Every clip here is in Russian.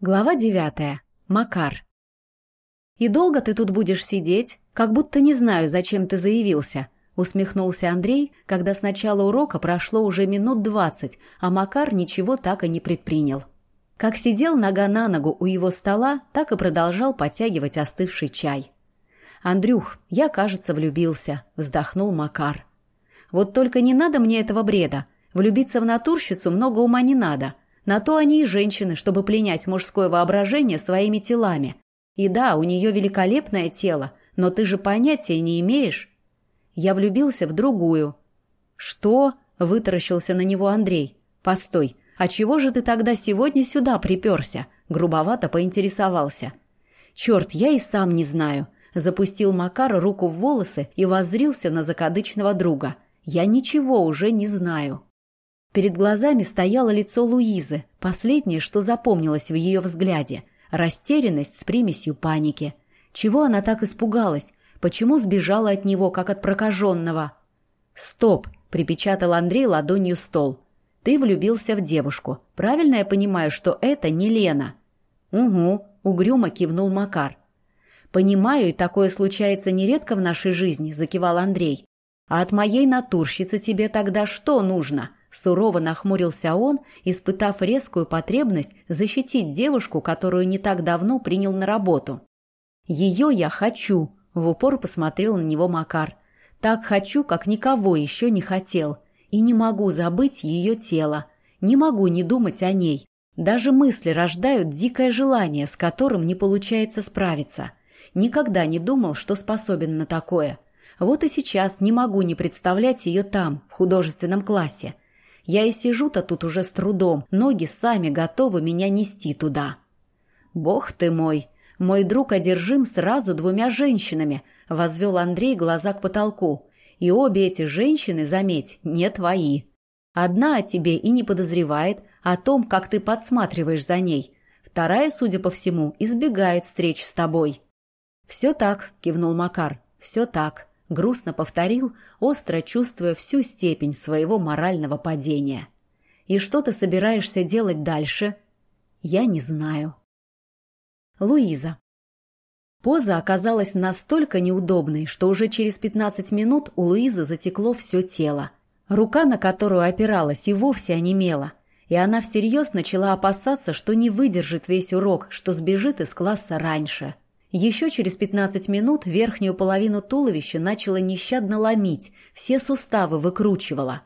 Глава девятая. Макар. «И долго ты тут будешь сидеть? Как будто не знаю, зачем ты заявился», — усмехнулся Андрей, когда с начала урока прошло уже минут двадцать, а Макар ничего так и не предпринял. Как сидел нога на ногу у его стола, так и продолжал подтягивать остывший чай. «Андрюх, я, кажется, влюбился», — вздохнул Макар. «Вот только не надо мне этого бреда. Влюбиться в натурщицу много ума не надо». На то они и женщины, чтобы пленять мужское воображение своими телами. И да, у нее великолепное тело, но ты же понятия не имеешь. Я влюбился в другую. Что? Вытаращился на него Андрей. Постой, а чего же ты тогда сегодня сюда приперся? Грубовато поинтересовался. Черт, я и сам не знаю. Запустил Макар руку в волосы и воззрился на закадычного друга. Я ничего уже не знаю. Перед глазами стояло лицо Луизы, последнее, что запомнилось в ее взгляде. Растерянность с примесью паники. Чего она так испугалась? Почему сбежала от него, как от прокаженного? «Стоп!» – припечатал Андрей ладонью стол. «Ты влюбился в девушку. Правильно я понимаю, что это не Лена?» «Угу», – угрюмо кивнул Макар. «Понимаю, и такое случается нередко в нашей жизни», – закивал Андрей. «А от моей натурщицы тебе тогда что нужно?» Сурово нахмурился он, испытав резкую потребность защитить девушку, которую не так давно принял на работу. «Ее я хочу», — в упор посмотрел на него Макар. «Так хочу, как никого еще не хотел. И не могу забыть ее тело. Не могу не думать о ней. Даже мысли рождают дикое желание, с которым не получается справиться. Никогда не думал, что способен на такое. Вот и сейчас не могу не представлять ее там, в художественном классе. Я и сижу-то тут уже с трудом, ноги сами готовы меня нести туда. Бог ты мой! Мой друг одержим сразу двумя женщинами, возвел Андрей глаза к потолку. И обе эти женщины, заметь, не твои. Одна о тебе и не подозревает о том, как ты подсматриваешь за ней. Вторая, судя по всему, избегает встреч с тобой. «Все так», — кивнул Макар, — «все так». Грустно повторил, остро чувствуя всю степень своего морального падения. «И что ты собираешься делать дальше?» «Я не знаю». Луиза. Поза оказалась настолько неудобной, что уже через 15 минут у Луизы затекло все тело. Рука, на которую опиралась, и вовсе онемела, и она всерьез начала опасаться, что не выдержит весь урок, что сбежит из класса раньше. Еще через 15 минут верхнюю половину туловища начала нещадно ломить, все суставы выкручивала.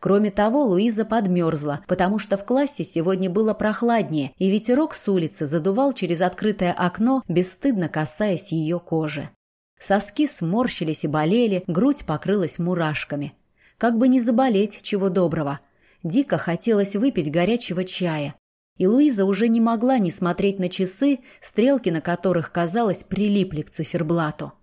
Кроме того, Луиза подмерзла, потому что в классе сегодня было прохладнее, и ветерок с улицы задувал через открытое окно, бесстыдно касаясь ее кожи. Соски сморщились и болели, грудь покрылась мурашками. Как бы не заболеть, чего доброго. Дико хотелось выпить горячего чая и Луиза уже не могла не смотреть на часы, стрелки на которых, казалось, прилипли к циферблату.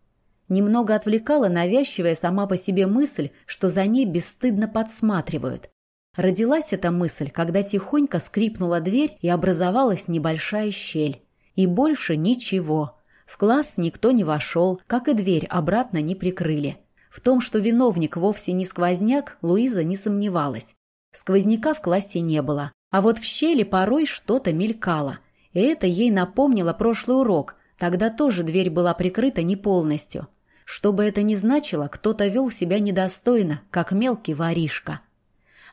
Немного отвлекала навязчивая сама по себе мысль, что за ней бесстыдно подсматривают. Родилась эта мысль, когда тихонько скрипнула дверь и образовалась небольшая щель. И больше ничего. В класс никто не вошел, как и дверь обратно не прикрыли. В том, что виновник вовсе не сквозняк, Луиза не сомневалась. Сквозняка в классе не было. А вот в щели порой что-то мелькало. И это ей напомнило прошлый урок. Тогда тоже дверь была прикрыта не полностью. Что бы это ни значило, кто-то вел себя недостойно, как мелкий воришка.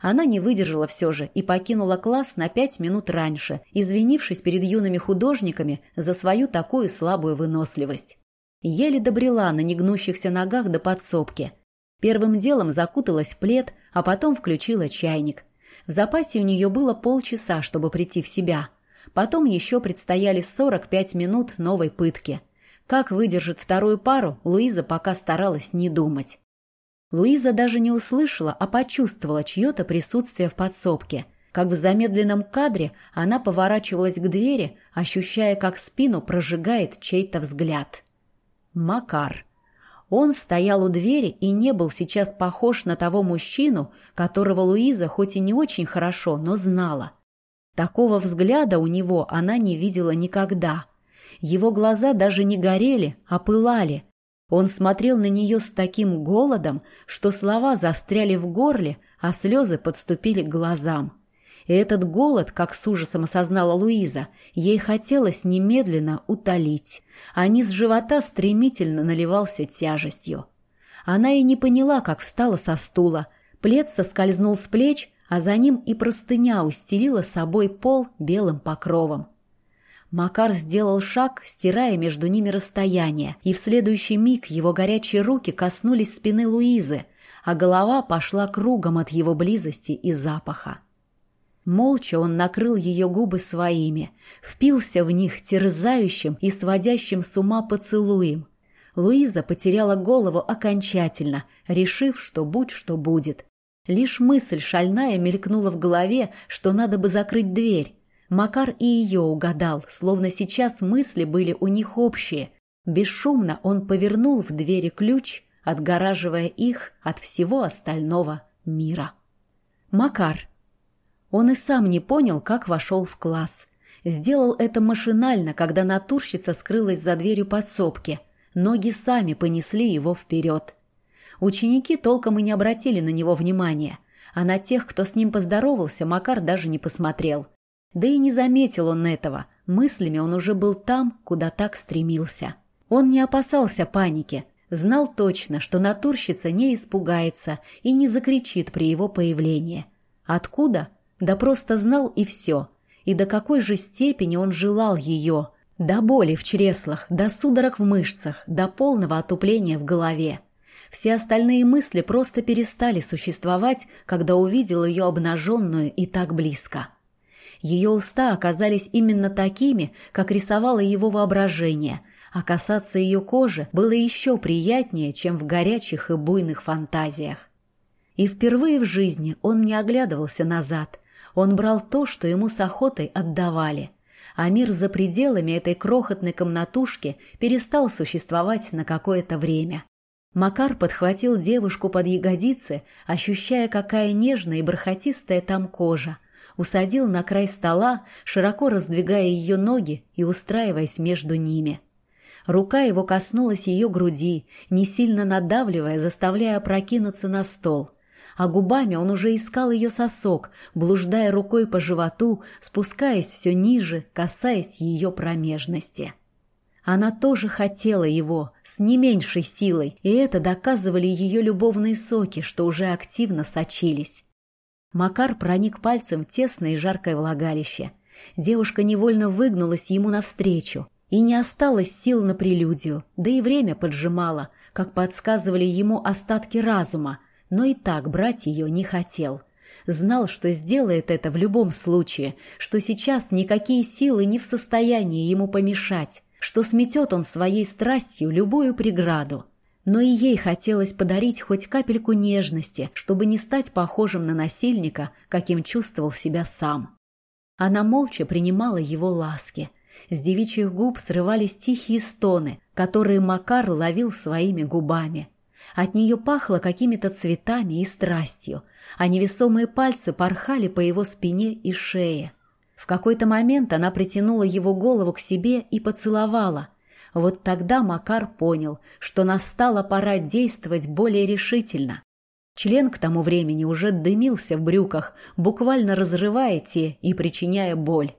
Она не выдержала все же и покинула класс на пять минут раньше, извинившись перед юными художниками за свою такую слабую выносливость. Еле добрела на негнущихся ногах до подсобки. Первым делом закуталась в плед, а потом включила чайник – в запасе у нее было полчаса, чтобы прийти в себя. Потом еще предстояли 45 минут новой пытки. Как выдержит вторую пару, Луиза пока старалась не думать. Луиза даже не услышала, а почувствовала чье-то присутствие в подсобке. Как в замедленном кадре она поворачивалась к двери, ощущая, как спину прожигает чей-то взгляд. Макар. Он стоял у двери и не был сейчас похож на того мужчину, которого Луиза хоть и не очень хорошо, но знала. Такого взгляда у него она не видела никогда. Его глаза даже не горели, а пылали. Он смотрел на нее с таким голодом, что слова застряли в горле, а слезы подступили к глазам. И этот голод, как с ужасом осознала Луиза, ей хотелось немедленно утолить, а низ живота стремительно наливался тяжестью. Она и не поняла, как встала со стула. Плед соскользнул с плеч, а за ним и простыня устелила собой пол белым покровом. Макар сделал шаг, стирая между ними расстояние, и в следующий миг его горячие руки коснулись спины Луизы, а голова пошла кругом от его близости и запаха. Молча он накрыл ее губы своими, впился в них терзающим и сводящим с ума поцелуем. Луиза потеряла голову окончательно, решив, что будь что будет. Лишь мысль шальная мелькнула в голове, что надо бы закрыть дверь. Макар и ее угадал, словно сейчас мысли были у них общие. Бесшумно он повернул в двери ключ, отгораживая их от всего остального мира. Макар. Он и сам не понял, как вошел в класс. Сделал это машинально, когда натурщица скрылась за дверью подсобки. Ноги сами понесли его вперед. Ученики толком и не обратили на него внимания, а на тех, кто с ним поздоровался, Макар даже не посмотрел. Да и не заметил он этого, мыслями он уже был там, куда так стремился. Он не опасался паники, Знал точно, что натурщица не испугается и не закричит при его появлении. Откуда? Да просто знал и все. И до какой же степени он желал ее. До боли в чреслах, до судорог в мышцах, до полного отупления в голове. Все остальные мысли просто перестали существовать, когда увидел ее обнаженную и так близко. Ее уста оказались именно такими, как рисовало его воображение – а касаться ее кожи было еще приятнее, чем в горячих и буйных фантазиях. И впервые в жизни он не оглядывался назад. Он брал то, что ему с охотой отдавали. А мир за пределами этой крохотной комнатушки перестал существовать на какое-то время. Макар подхватил девушку под ягодицы, ощущая, какая нежная и бархатистая там кожа. Усадил на край стола, широко раздвигая ее ноги и устраиваясь между ними. Рука его коснулась ее груди, не сильно надавливая, заставляя опрокинуться на стол. А губами он уже искал ее сосок, блуждая рукой по животу, спускаясь все ниже, касаясь ее промежности. Она тоже хотела его, с не меньшей силой, и это доказывали ее любовные соки, что уже активно сочились. Макар проник пальцем в тесное и жаркое влагалище. Девушка невольно выгнулась ему навстречу. И не осталось сил на прелюдию, да и время поджимало, как подсказывали ему остатки разума, но и так брать ее не хотел. Знал, что сделает это в любом случае, что сейчас никакие силы не в состоянии ему помешать, что сметет он своей страстью любую преграду. Но и ей хотелось подарить хоть капельку нежности, чтобы не стать похожим на насильника, каким чувствовал себя сам. Она молча принимала его ласки – с девичьих губ срывались тихие стоны, которые Макар ловил своими губами. От нее пахло какими-то цветами и страстью, а невесомые пальцы порхали по его спине и шее. В какой-то момент она притянула его голову к себе и поцеловала. Вот тогда Макар понял, что настала пора действовать более решительно. Член к тому времени уже дымился в брюках, буквально разрывая те и причиняя боль.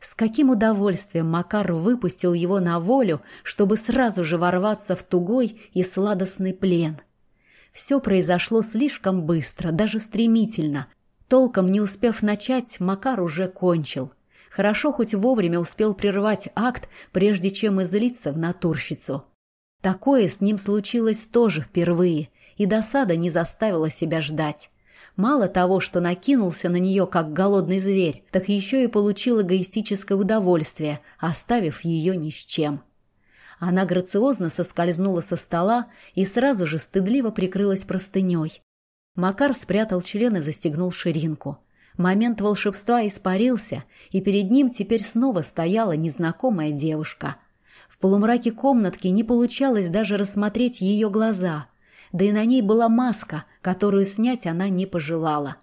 С каким удовольствием Макар выпустил его на волю, чтобы сразу же ворваться в тугой и сладостный плен. Все произошло слишком быстро, даже стремительно. Толком не успев начать, Макар уже кончил. Хорошо хоть вовремя успел прервать акт, прежде чем излиться в натурщицу. Такое с ним случилось тоже впервые, и досада не заставила себя ждать. Мало того, что накинулся на нее как голодный зверь, так еще и получил эгоистическое удовольствие, оставив ее ни с чем. Она грациозно соскользнула со стола и сразу же стыдливо прикрылась простыней. Макар спрятал член и застегнул ширинку. Момент волшебства испарился, и перед ним теперь снова стояла незнакомая девушка. В полумраке комнатки не получалось даже рассмотреть ее глаза — да и на ней была маска, которую снять она не пожелала.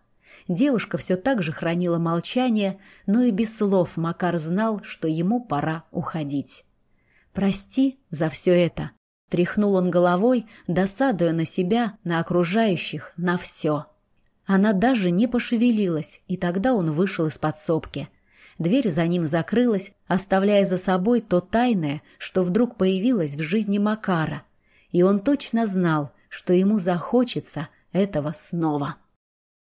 Девушка все так же хранила молчание, но и без слов Макар знал, что ему пора уходить. «Прости за все это», — тряхнул он головой, досадуя на себя, на окружающих, на все. Она даже не пошевелилась, и тогда он вышел из подсобки. Дверь за ним закрылась, оставляя за собой то тайное, что вдруг появилось в жизни Макара. И он точно знал, что ему захочется этого снова.